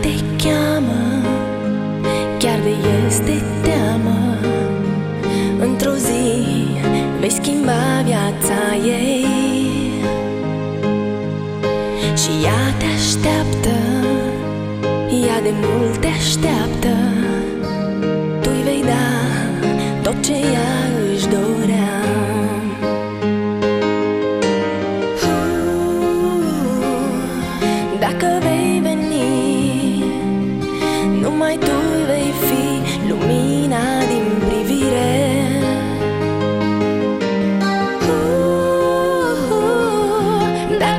te cheamă Chiar de este teamă. Într-o zi vei schimba viața ei. Și ea te așteaptă Ea de mult te așteaptă. Tu-i vei da tot ce ea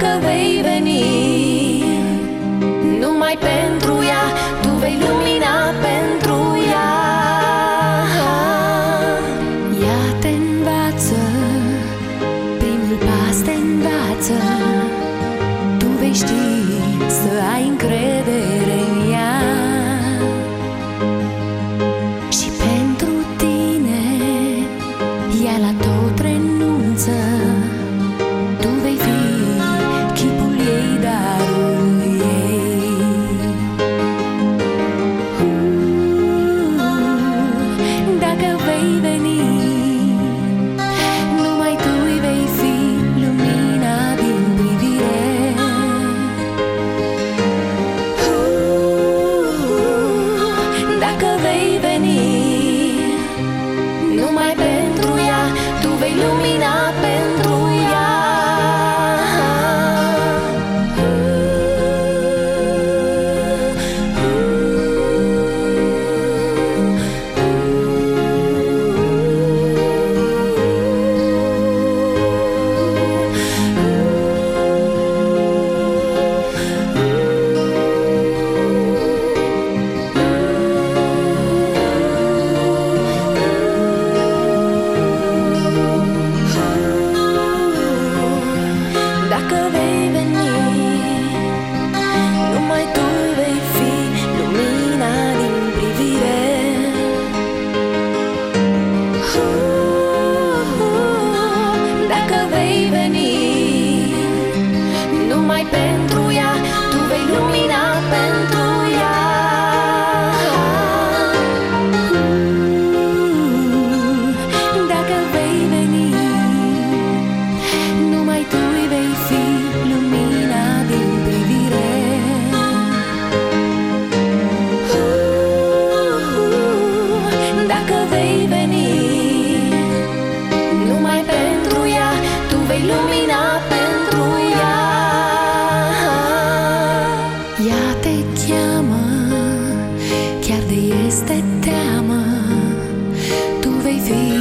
Dacă vei veni. Numai pentru ea Tu vei lumina pentru ea. Ea te învață Primul pas te învață. Tu vei ști să ai încredere în ea. Și pentru tine Ea la tot vei veni. Numai tu îi vei fi lumina din privire. Dacă vei veni Numai pentru Numai pentru Chiar